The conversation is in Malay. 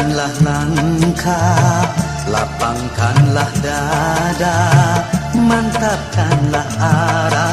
Lapangkanlah langkah Lapangkanlah dada Mantapkanlah arah.